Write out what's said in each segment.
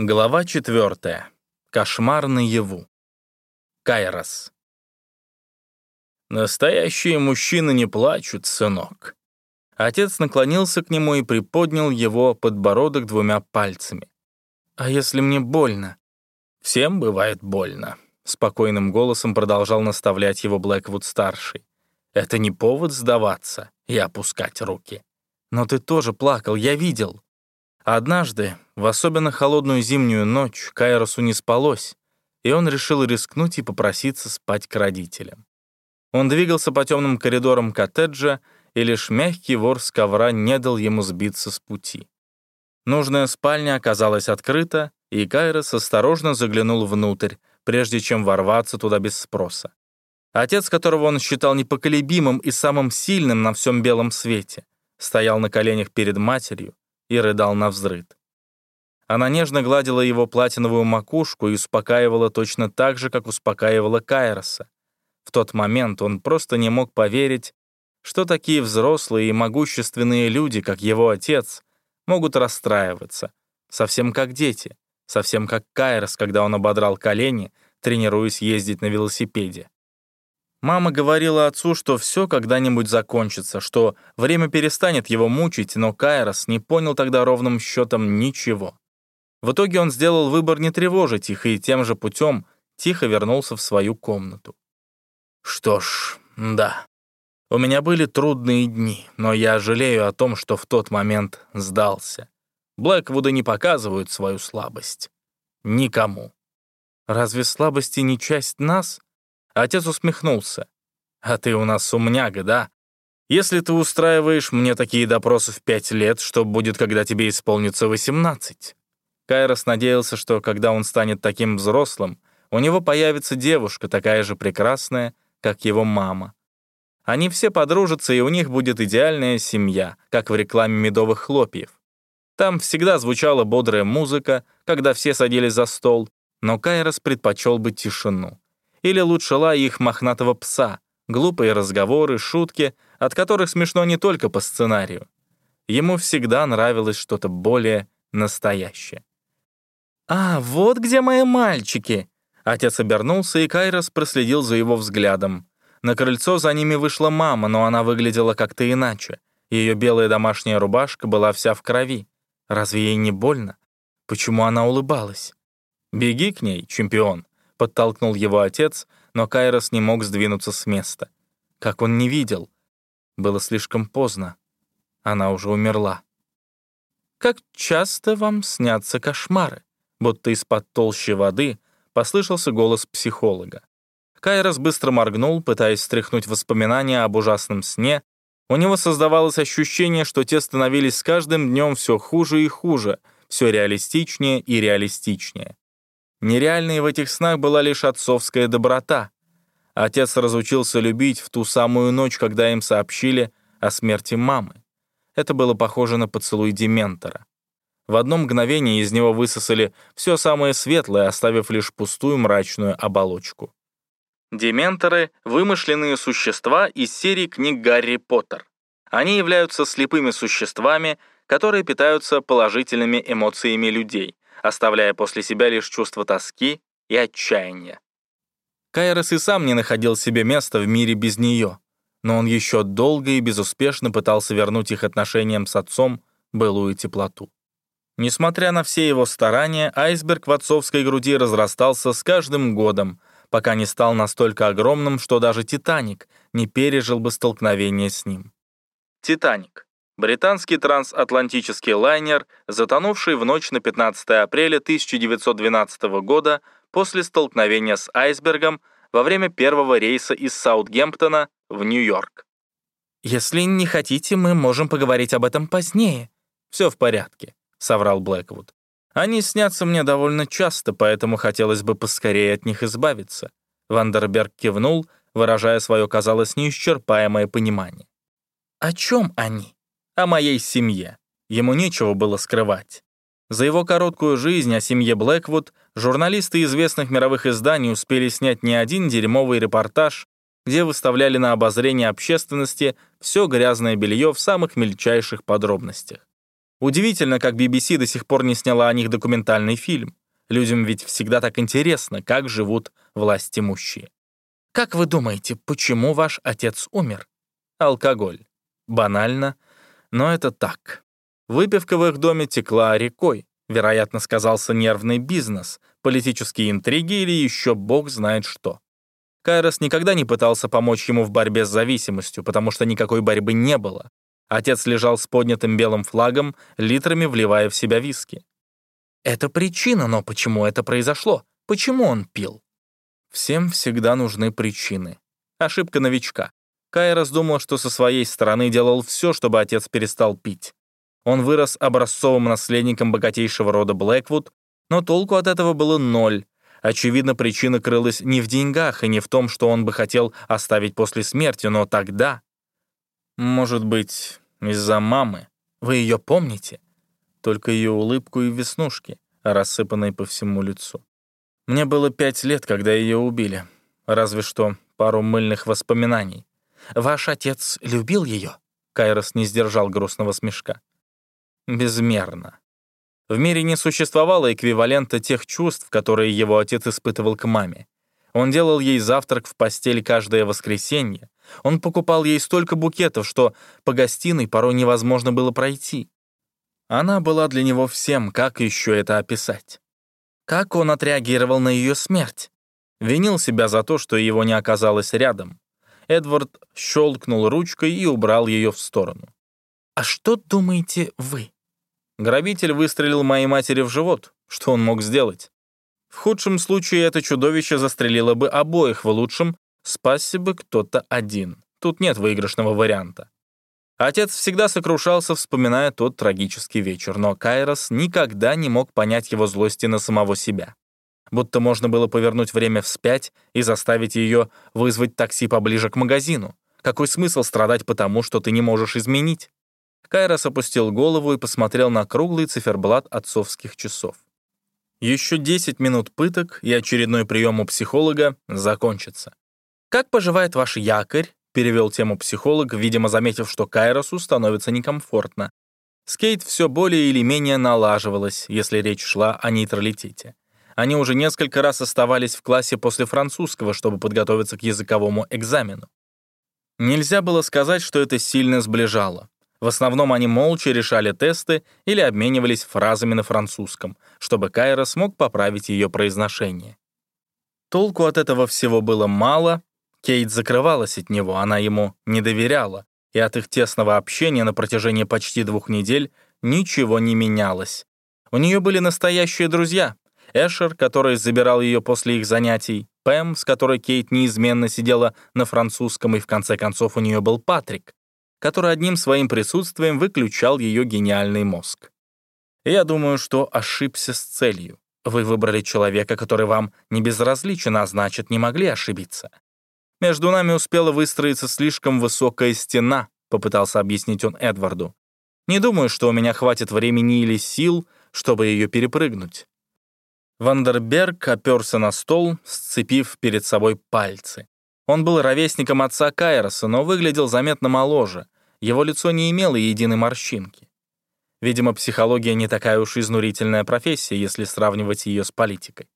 Глава 4. Кошмар наяву. Кайрос. «Настоящие мужчины не плачут, сынок». Отец наклонился к нему и приподнял его подбородок двумя пальцами. «А если мне больно?» «Всем бывает больно», — спокойным голосом продолжал наставлять его Блэквуд-старший. «Это не повод сдаваться и опускать руки». «Но ты тоже плакал, я видел». Однажды, в особенно холодную зимнюю ночь, Кайросу не спалось, и он решил рискнуть и попроситься спать к родителям. Он двигался по темным коридорам коттеджа, и лишь мягкий вор с ковра не дал ему сбиться с пути. Нужная спальня оказалась открыта, и Кайрос осторожно заглянул внутрь, прежде чем ворваться туда без спроса. Отец, которого он считал непоколебимым и самым сильным на всем белом свете, стоял на коленях перед матерью, и рыдал на взрыд. Она нежно гладила его платиновую макушку и успокаивала точно так же, как успокаивала Кайроса. В тот момент он просто не мог поверить, что такие взрослые и могущественные люди, как его отец, могут расстраиваться, совсем как дети, совсем как Кайрос, когда он ободрал колени, тренируясь ездить на велосипеде. Мама говорила отцу, что все когда-нибудь закончится, что время перестанет его мучить, но Кайрос не понял тогда ровным счетом ничего. В итоге он сделал выбор не тревожить их и тем же путем тихо вернулся в свою комнату. Что ж, да, у меня были трудные дни, но я жалею о том, что в тот момент сдался. Блэквуды не показывают свою слабость. Никому. Разве слабости не часть нас? Отец усмехнулся. «А ты у нас умняга, да? Если ты устраиваешь мне такие допросы в пять лет, что будет, когда тебе исполнится восемнадцать?» Кайрос надеялся, что когда он станет таким взрослым, у него появится девушка, такая же прекрасная, как его мама. Они все подружатся, и у них будет идеальная семья, как в рекламе медовых хлопьев. Там всегда звучала бодрая музыка, когда все садились за стол, но Кайрос предпочел бы тишину или лучше лай их мохнатого пса, глупые разговоры, шутки, от которых смешно не только по сценарию. Ему всегда нравилось что-то более настоящее. «А, вот где мои мальчики!» Отец обернулся, и Кайрос проследил за его взглядом. На крыльцо за ними вышла мама, но она выглядела как-то иначе. Ее белая домашняя рубашка была вся в крови. Разве ей не больно? Почему она улыбалась? «Беги к ней, чемпион», подтолкнул его отец, но Кайрос не мог сдвинуться с места. Как он не видел? Было слишком поздно. Она уже умерла. «Как часто вам снятся кошмары?» Будто из-под толщи воды послышался голос психолога. Кайрос быстро моргнул, пытаясь стряхнуть воспоминания об ужасном сне. У него создавалось ощущение, что те становились с каждым днем все хуже и хуже, все реалистичнее и реалистичнее. Нереальной в этих снах была лишь отцовская доброта. Отец разучился любить в ту самую ночь, когда им сообщили о смерти мамы. Это было похоже на поцелуй Дементора. В одно мгновение из него высосали все самое светлое, оставив лишь пустую мрачную оболочку. Дементоры — вымышленные существа из серии книг Гарри Поттер. Они являются слепыми существами, которые питаются положительными эмоциями людей, оставляя после себя лишь чувство тоски и отчаяния. Кайрос и сам не находил себе места в мире без нее, но он еще долго и безуспешно пытался вернуть их отношениям с отцом былую теплоту. Несмотря на все его старания, айсберг в отцовской груди разрастался с каждым годом, пока не стал настолько огромным, что даже «Титаник» не пережил бы столкновение с ним. «Титаник» Британский трансатлантический лайнер, затонувший в ночь на 15 апреля 1912 года после столкновения с айсбергом во время первого рейса из Саутгемптона в Нью-Йорк. «Если не хотите, мы можем поговорить об этом позднее». «Все в порядке», — соврал Блэквуд. «Они снятся мне довольно часто, поэтому хотелось бы поскорее от них избавиться». Вандерберг кивнул, выражая свое, казалось, неисчерпаемое понимание. «О чем они?» О моей семье. Ему нечего было скрывать. За его короткую жизнь о семье Блэквуд журналисты известных мировых изданий успели снять не один дерьмовый репортаж, где выставляли на обозрение общественности все грязное белье в самых мельчайших подробностях. Удивительно, как BBC до сих пор не сняла о них документальный фильм. Людям ведь всегда так интересно, как живут власть имущие. Как вы думаете, почему ваш отец умер? Алкоголь. Банально, но это так. Выпивка в их доме текла рекой. Вероятно, сказался нервный бизнес, политические интриги или еще бог знает что. Кайрос никогда не пытался помочь ему в борьбе с зависимостью, потому что никакой борьбы не было. Отец лежал с поднятым белым флагом, литрами вливая в себя виски. Это причина, но почему это произошло? Почему он пил? Всем всегда нужны причины. Ошибка новичка. Кайрос думал, что со своей стороны делал все, чтобы отец перестал пить. Он вырос образцовым наследником богатейшего рода Блэквуд, но толку от этого было ноль. Очевидно, причина крылась не в деньгах и не в том, что он бы хотел оставить после смерти, но тогда... Может быть, из-за мамы. Вы ее помните? Только ее улыбку и веснушки, рассыпанные по всему лицу. Мне было пять лет, когда ее убили. Разве что пару мыльных воспоминаний. Ваш отец любил ее? Кайрос не сдержал грустного смешка. Безмерно. В мире не существовало эквивалента тех чувств, которые его отец испытывал к маме. Он делал ей завтрак в постель каждое воскресенье. Он покупал ей столько букетов, что по гостиной порой невозможно было пройти. Она была для него всем, как еще это описать? Как он отреагировал на ее смерть? Винил себя за то, что его не оказалось рядом. Эдвард щелкнул ручкой и убрал ее в сторону. «А что думаете вы?» Грабитель выстрелил моей матери в живот. Что он мог сделать? В худшем случае это чудовище застрелило бы обоих, в лучшем спасся бы кто-то один. Тут нет выигрышного варианта. Отец всегда сокрушался, вспоминая тот трагический вечер, но Кайрос никогда не мог понять его злости на самого себя. Будто можно было повернуть время вспять и заставить ее вызвать такси поближе к магазину. Какой смысл страдать потому, что ты не можешь изменить? Кайрос опустил голову и посмотрел на круглый циферблат отцовских часов. Еще 10 минут пыток и очередной прием у психолога закончится. «Как поживает ваш якорь?» — перевел тему психолог, видимо, заметив, что Кайросу становится некомфортно. Скейт все более или менее налаживалась, если речь шла о нейтралитете. Они уже несколько раз оставались в классе после французского, чтобы подготовиться к языковому экзамену. Нельзя было сказать, что это сильно сближало. В основном они молча решали тесты или обменивались фразами на французском, чтобы Кайра смог поправить ее произношение. Толку от этого всего было мало, Кейт закрывалась от него, она ему не доверяла, и от их тесного общения на протяжении почти двух недель ничего не менялось. У нее были настоящие друзья. Эшер, который забирал ее после их занятий, Пэм, с которой Кейт неизменно сидела на французском, и в конце концов у нее был Патрик который одним своим присутствием выключал ее гениальный мозг. Я думаю, что ошибся с целью. Вы выбрали человека, который вам не безразличен, а значит, не могли ошибиться. Между нами успела выстроиться слишком высокая стена, попытался объяснить он Эдварду. Не думаю, что у меня хватит времени или сил, чтобы ее перепрыгнуть. Вандерберг оперся на стол, сцепив перед собой пальцы. Он был ровесником отца Кайроса, но выглядел заметно моложе. Его лицо не имело единой морщинки. Видимо, психология не такая уж изнурительная профессия, если сравнивать ее с политикой.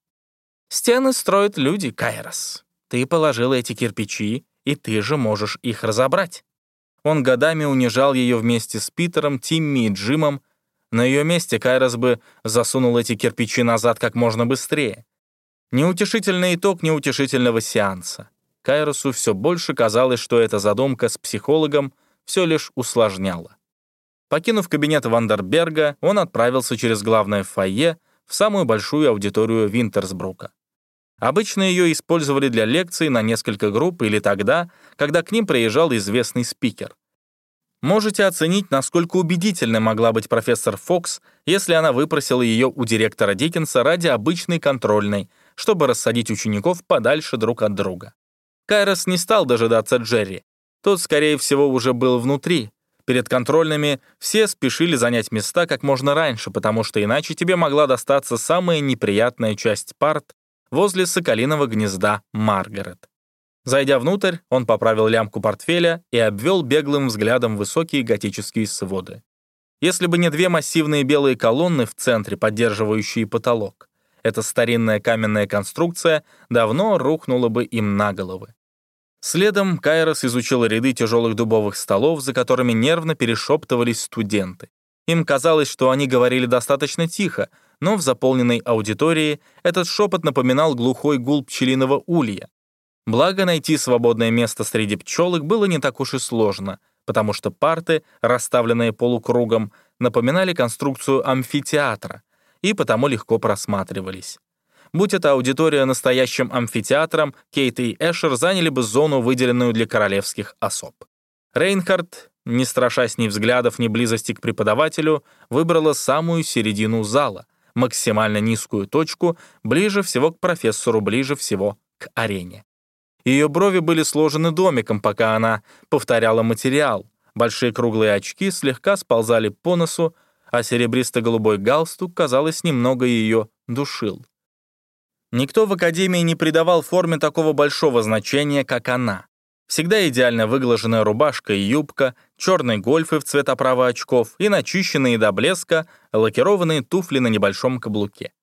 «Стены строят люди, Кайрос. Ты положил эти кирпичи, и ты же можешь их разобрать». Он годами унижал ее вместе с Питером, Тимми и Джимом. На ее месте Кайрос бы засунул эти кирпичи назад как можно быстрее. Неутешительный итог неутешительного сеанса. Кайросу все больше казалось, что эта задумка с психологом все лишь усложняла. Покинув кабинет Вандерберга, он отправился через главное фойе в самую большую аудиторию Винтерсбрука. Обычно ее использовали для лекций на несколько групп или тогда, когда к ним приезжал известный спикер. Можете оценить, насколько убедительной могла быть профессор Фокс, если она выпросила ее у директора Диккенса ради обычной контрольной, чтобы рассадить учеников подальше друг от друга. Кайрос не стал дожидаться Джерри. Тот, скорее всего, уже был внутри. Перед контрольными все спешили занять места как можно раньше, потому что иначе тебе могла достаться самая неприятная часть парт возле соколиного гнезда Маргарет. Зайдя внутрь, он поправил лямку портфеля и обвел беглым взглядом высокие готические своды. Если бы не две массивные белые колонны в центре, поддерживающие потолок, эта старинная каменная конструкция давно рухнула бы им на головы. Следом Кайрос изучил ряды тяжелых дубовых столов, за которыми нервно перешептывались студенты. Им казалось, что они говорили достаточно тихо, но в заполненной аудитории этот шепот напоминал глухой гул пчелиного улья. Благо, найти свободное место среди пчелок было не так уж и сложно, потому что парты, расставленные полукругом, напоминали конструкцию амфитеатра и потому легко просматривались. Будь это аудитория настоящим амфитеатром, Кейт и Эшер заняли бы зону, выделенную для королевских особ. Рейнхард, не страшась ни взглядов, ни близости к преподавателю, выбрала самую середину зала, максимально низкую точку, ближе всего к профессору, ближе всего к арене. Ее брови были сложены домиком, пока она повторяла материал. Большие круглые очки слегка сползали по носу, а серебристо-голубой галстук, казалось, немного ее душил. Никто в Академии не придавал форме такого большого значения, как она. Всегда идеально выглаженная рубашка и юбка, черные гольфы в цвет оправы очков и начищенные до блеска лакированные туфли на небольшом каблуке.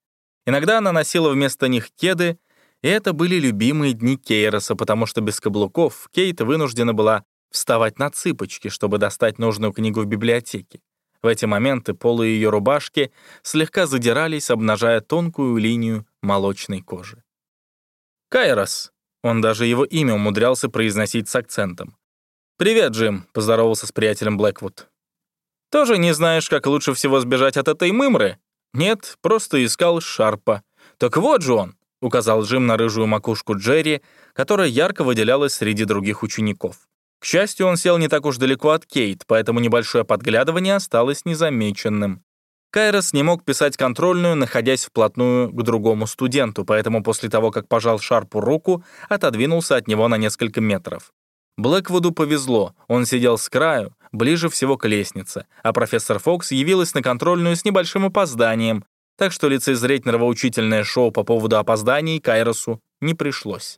Иногда она носила вместо них кеды, и это были любимые дни Кейроса, потому что без каблуков Кейт вынуждена была вставать на цыпочки, чтобы достать нужную книгу в библиотеке. В эти моменты полы ее рубашки слегка задирались, обнажая тонкую линию молочной кожи. «Кайрос!» Он даже его имя умудрялся произносить с акцентом. «Привет, Джим», — поздоровался с приятелем Блэквуд. «Тоже не знаешь, как лучше всего сбежать от этой мымры?» «Нет, просто искал Шарпа». «Так вот же он!» — указал Джим на рыжую макушку Джерри, которая ярко выделялась среди других учеников. К счастью, он сел не так уж далеко от Кейт, поэтому небольшое подглядывание осталось незамеченным. Кайрос не мог писать контрольную, находясь вплотную к другому студенту, поэтому после того, как пожал Шарпу руку, отодвинулся от него на несколько метров. Блэквуду повезло, он сидел с краю, ближе всего к лестнице, а профессор Фокс явилась на контрольную с небольшим опозданием, так что лицезреть нравоучительное шоу по поводу опозданий Кайросу не пришлось.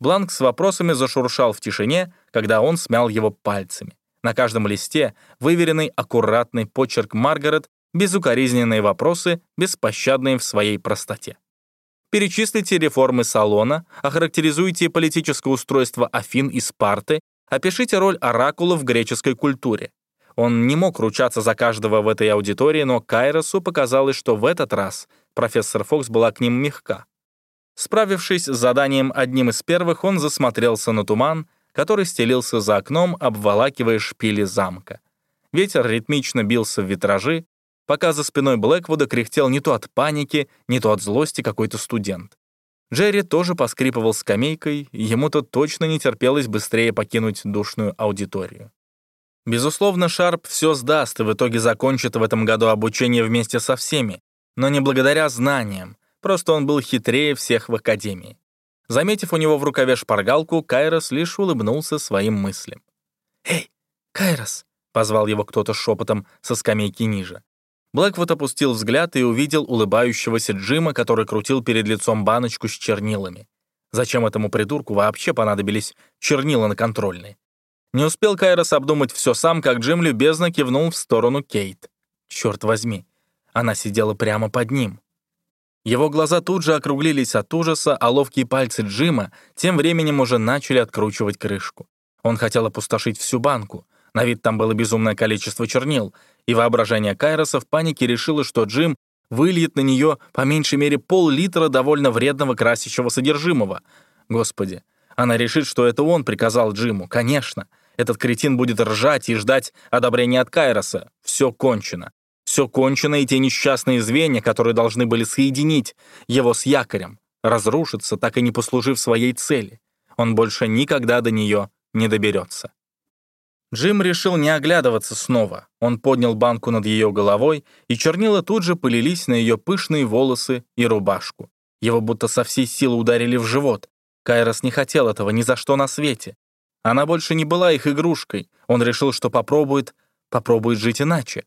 Бланк с вопросами зашуршал в тишине, когда он смял его пальцами. На каждом листе выверенный аккуратный почерк Маргарет, безукоризненные вопросы, беспощадные в своей простоте. Перечислите реформы салона, охарактеризуйте политическое устройство Афин и Спарты, опишите роль оракула в греческой культуре. Он не мог ручаться за каждого в этой аудитории, но Кайросу показалось, что в этот раз профессор Фокс была к ним мягка. Справившись с заданием одним из первых, он засмотрелся на туман, который стелился за окном, обволакивая шпили замка. Ветер ритмично бился в витражи, пока за спиной Блэквуда кряхтел не то от паники, не то от злости какой-то студент. Джерри тоже поскрипывал скамейкой, ему-то точно не терпелось быстрее покинуть душную аудиторию. Безусловно, Шарп все сдаст и в итоге закончит в этом году обучение вместе со всеми, но не благодаря знаниям, Просто он был хитрее всех в Академии. Заметив у него в рукаве шпаргалку, Кайрос лишь улыбнулся своим мыслям. «Эй, Кайрос!» — позвал его кто-то шепотом со скамейки ниже. Блэквуд опустил взгляд и увидел улыбающегося Джима, который крутил перед лицом баночку с чернилами. Зачем этому придурку вообще понадобились чернила на контрольной? Не успел Кайрос обдумать все сам, как Джим любезно кивнул в сторону Кейт. Черт возьми, она сидела прямо под ним. Его глаза тут же округлились от ужаса, а ловкие пальцы Джима тем временем уже начали откручивать крышку. Он хотел опустошить всю банку. На вид там было безумное количество чернил, и воображение Кайроса в панике решило, что Джим выльет на нее по меньшей мере пол-литра довольно вредного красящего содержимого. Господи, она решит, что это он приказал Джиму. Конечно, этот кретин будет ржать и ждать одобрения от Кайроса. Все кончено. Все кончено, и те несчастные звенья, которые должны были соединить его с якорем, разрушатся, так и не послужив своей цели. Он больше никогда до нее не доберется. Джим решил не оглядываться снова. Он поднял банку над ее головой, и чернила тут же полились на ее пышные волосы и рубашку. Его будто со всей силы ударили в живот. Кайрос не хотел этого ни за что на свете. Она больше не была их игрушкой. Он решил, что попробует, попробует жить иначе.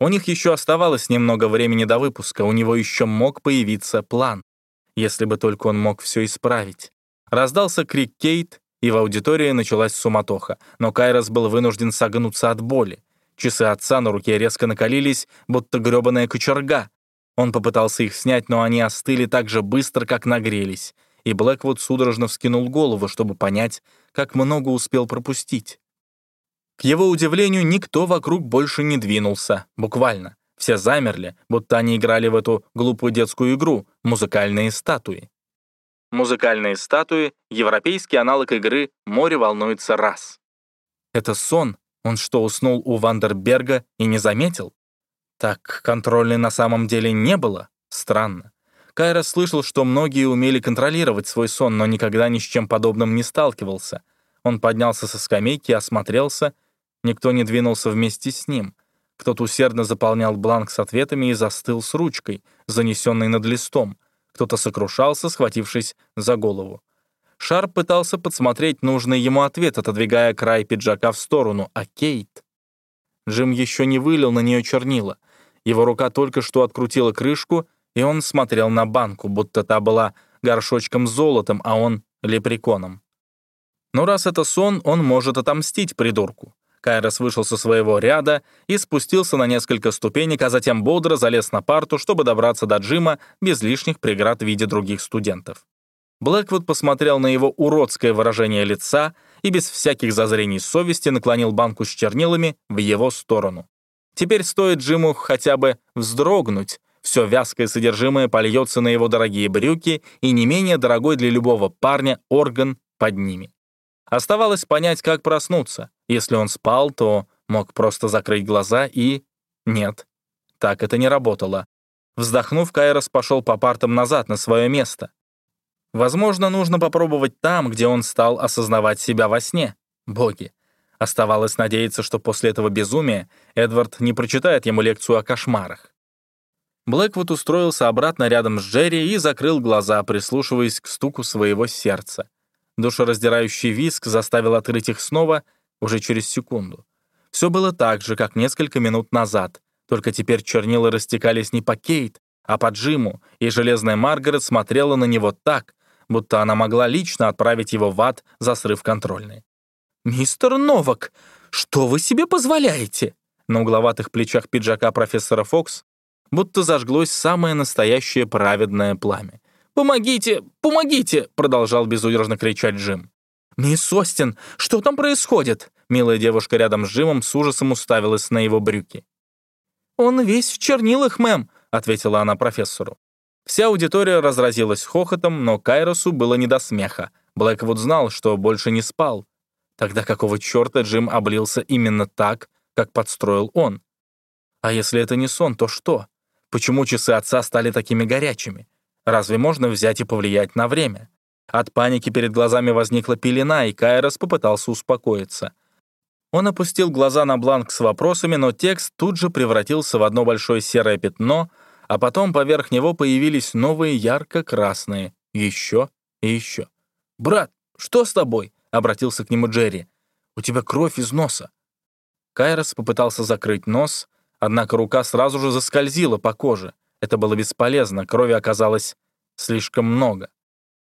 У них еще оставалось немного времени до выпуска, у него еще мог появиться план, если бы только он мог все исправить. Раздался крик Кейт, и в аудитории началась суматоха, но Кайрос был вынужден согнуться от боли. Часы отца на руке резко накалились, будто грёбаная кочерга. Он попытался их снять, но они остыли так же быстро, как нагрелись, и Блэквуд судорожно вскинул голову, чтобы понять, как много успел пропустить. К его удивлению, никто вокруг больше не двинулся, буквально. Все замерли, будто они играли в эту глупую детскую игру «Музыкальные статуи». Музыкальные статуи — европейский аналог игры «Море волнуется раз». Это сон. Он что, уснул у Вандерберга и не заметил? Так контрольной на самом деле не было? Странно. Кайра слышал, что многие умели контролировать свой сон, но никогда ни с чем подобным не сталкивался. Он поднялся со скамейки, осмотрелся. Никто не двинулся вместе с ним. Кто-то усердно заполнял бланк с ответами и застыл с ручкой, занесенной над листом. Кто-то сокрушался, схватившись за голову. Шарп пытался подсмотреть нужный ему ответ, отодвигая край пиджака в сторону, а Кейт... Джим еще не вылил на нее чернила. Его рука только что открутила крышку, и он смотрел на банку, будто та была горшочком с золотом, а он — лепреконом. Но раз это сон, он может отомстить придурку. Кайрос вышел со своего ряда и спустился на несколько ступенек, а затем бодро залез на парту, чтобы добраться до Джима без лишних преград в виде других студентов. Блэквуд посмотрел на его уродское выражение лица и без всяких зазрений совести наклонил банку с чернилами в его сторону. Теперь стоит Джиму хотя бы вздрогнуть, все вязкое содержимое польется на его дорогие брюки и не менее дорогой для любого парня орган под ними. Оставалось понять, как проснуться. Если он спал, то мог просто закрыть глаза и... Нет, так это не работало. Вздохнув, Кайрос пошел по партам назад на свое место. Возможно, нужно попробовать там, где он стал осознавать себя во сне. Боги. Оставалось надеяться, что после этого безумия Эдвард не прочитает ему лекцию о кошмарах. Блэквуд устроился обратно рядом с Джерри и закрыл глаза, прислушиваясь к стуку своего сердца. Душераздирающий виск заставил открыть их снова уже через секунду. Все было так же, как несколько минут назад, только теперь чернила растекались не по Кейт, а по Джиму, и железная Маргарет смотрела на него так, будто она могла лично отправить его в ад за срыв контрольной. «Мистер Новак, что вы себе позволяете?» На угловатых плечах пиджака профессора Фокс будто зажглось самое настоящее праведное пламя. «Помогите! Помогите!» — продолжал безудержно кричать Джим. «Мисс Остин, что там происходит?» Милая девушка рядом с Джимом с ужасом уставилась на его брюки. «Он весь в чернилах, мэм», — ответила она профессору. Вся аудитория разразилась хохотом, но Кайросу было не до смеха. Блэквуд знал, что больше не спал. Тогда какого черта Джим облился именно так, как подстроил он? А если это не сон, то что? Почему часы отца стали такими горячими? Разве можно взять и повлиять на время? От паники перед глазами возникла пелена, и Кайрос попытался успокоиться. Он опустил глаза на бланк с вопросами, но текст тут же превратился в одно большое серое пятно, а потом поверх него появились новые ярко-красные. Еще и еще. «Брат, что с тобой?» — обратился к нему Джерри. «У тебя кровь из носа». Кайрос попытался закрыть нос, однако рука сразу же заскользила по коже. Это было бесполезно, крови оказалось слишком много.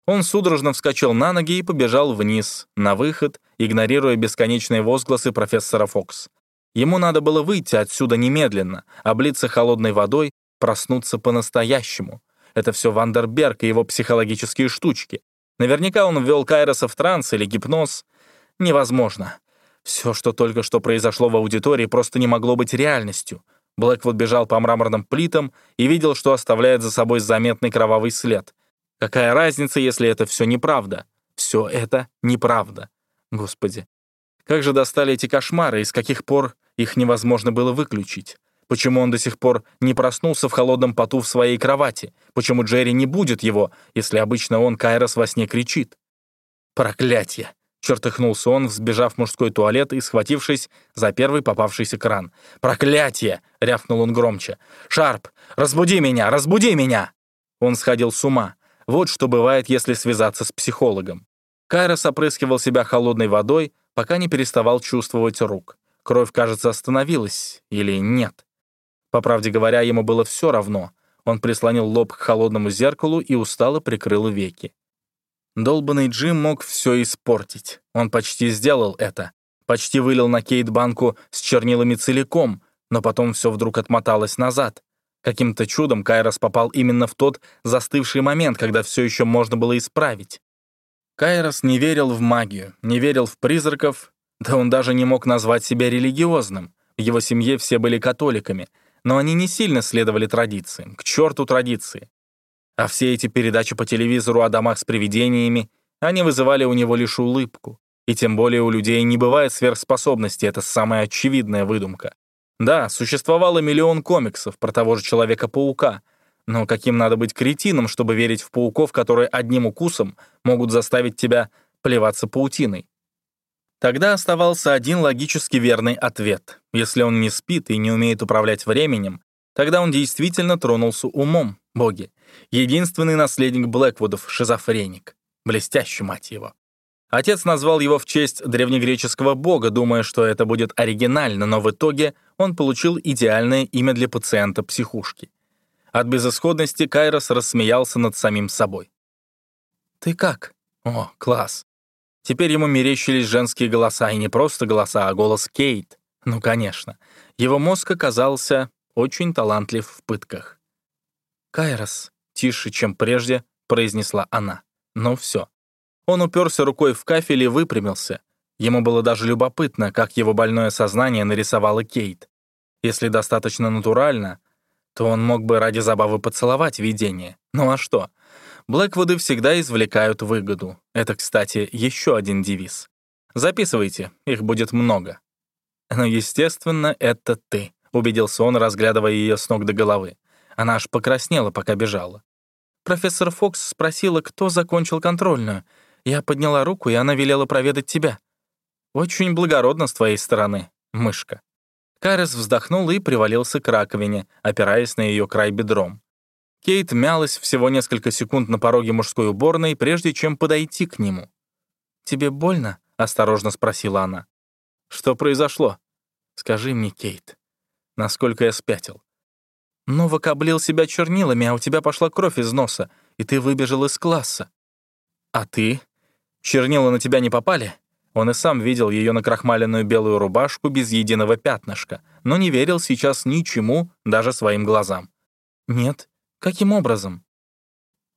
Он судорожно вскочил на ноги и побежал вниз, на выход, игнорируя бесконечные возгласы профессора Фокс. Ему надо было выйти отсюда немедленно, облиться холодной водой, проснуться по-настоящему. Это все Вандерберг и его психологические штучки. Наверняка он ввел Кайроса в транс или гипноз. Невозможно. Все, что только что произошло в аудитории, просто не могло быть реальностью. Блэквуд бежал по мраморным плитам и видел, что оставляет за собой заметный кровавый след. Какая разница, если это все неправда? Все это неправда. Господи. Как же достали эти кошмары, и с каких пор их невозможно было выключить? Почему он до сих пор не проснулся в холодном поту в своей кровати? Почему Джерри не будет его, если обычно он Кайрос во сне кричит? Проклятье! Чертыхнулся он, взбежав в мужской туалет и схватившись за первый попавшийся кран. «Проклятие!» — рявкнул он громче. «Шарп, разбуди меня! Разбуди меня!» Он сходил с ума. Вот что бывает, если связаться с психологом. Кайрос опрыскивал себя холодной водой, пока не переставал чувствовать рук. Кровь, кажется, остановилась или нет. По правде говоря, ему было все равно. Он прислонил лоб к холодному зеркалу и устало прикрыл веки. Долбанный Джим мог все испортить. Он почти сделал это. почти вылил на Кейт банку с чернилами целиком, но потом все вдруг отмоталось назад. Каким-то чудом Кайрос попал именно в тот застывший момент, когда все еще можно было исправить. Кайрос не верил в магию, не верил в призраков, да он даже не мог назвать себя религиозным. В его семье все были католиками, но они не сильно следовали традициям, к черту традиции. А все эти передачи по телевизору о домах с привидениями, они вызывали у него лишь улыбку. И тем более у людей не бывает сверхспособности, это самая очевидная выдумка. Да, существовало миллион комиксов про того же Человека-паука, но каким надо быть кретином, чтобы верить в пауков, которые одним укусом могут заставить тебя плеваться паутиной? Тогда оставался один логически верный ответ. Если он не спит и не умеет управлять временем, тогда он действительно тронулся умом, боги. Единственный наследник Блэквудов — шизофреник. Блестящий, мать его. Отец назвал его в честь древнегреческого бога, думая, что это будет оригинально, но в итоге он получил идеальное имя для пациента психушки. От безысходности Кайрос рассмеялся над самим собой. «Ты как?» «О, класс!» Теперь ему мерещились женские голоса, и не просто голоса, а голос Кейт. Ну, конечно. Его мозг оказался очень талантлив в пытках. «Кайрос», — тише, чем прежде, произнесла она. «Ну все, он уперся рукой в кафель и выпрямился. Ему было даже любопытно, как его больное сознание нарисовало Кейт. Если достаточно натурально, то он мог бы ради забавы поцеловать видение. Ну а что? Блэквуды всегда извлекают выгоду. Это, кстати, еще один девиз. Записывайте, их будет много. Но, естественно, это ты, убедился он, разглядывая ее с ног до головы. Она аж покраснела, пока бежала. Профессор Фокс спросила, кто закончил контрольную, я подняла руку, и она велела проведать тебя. Очень благородно с твоей стороны, мышка». Карес вздохнул и привалился к раковине, опираясь на ее край бедром. Кейт мялась всего несколько секунд на пороге мужской уборной, прежде чем подойти к нему. «Тебе больно?» — осторожно спросила она. «Что произошло? Скажи мне, Кейт, насколько я спятил?» «Новак облил себя чернилами, а у тебя пошла кровь из носа, и ты выбежал из класса». «А ты?» Чернила на тебя не попали?» Он и сам видел ее накрахмаленную белую рубашку без единого пятнышка, но не верил сейчас ничему, даже своим глазам. «Нет. Каким образом?»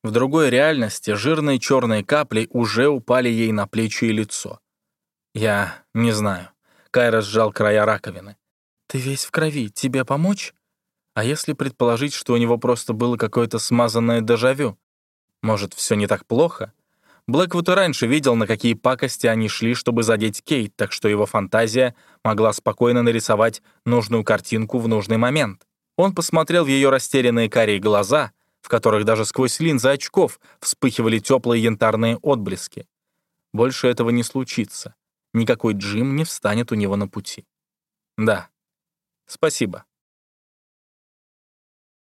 В другой реальности жирные черные капли уже упали ей на плечи и лицо. «Я не знаю». Кайра сжал края раковины. «Ты весь в крови. Тебе помочь? А если предположить, что у него просто было какое-то смазанное дежавю? Может, все не так плохо?» Блэквуд и раньше видел, на какие пакости они шли, чтобы задеть Кейт, так что его фантазия могла спокойно нарисовать нужную картинку в нужный момент. Он посмотрел в ее растерянные карие глаза, в которых даже сквозь линзы очков вспыхивали теплые янтарные отблески. Больше этого не случится. Никакой Джим не встанет у него на пути. Да. Спасибо.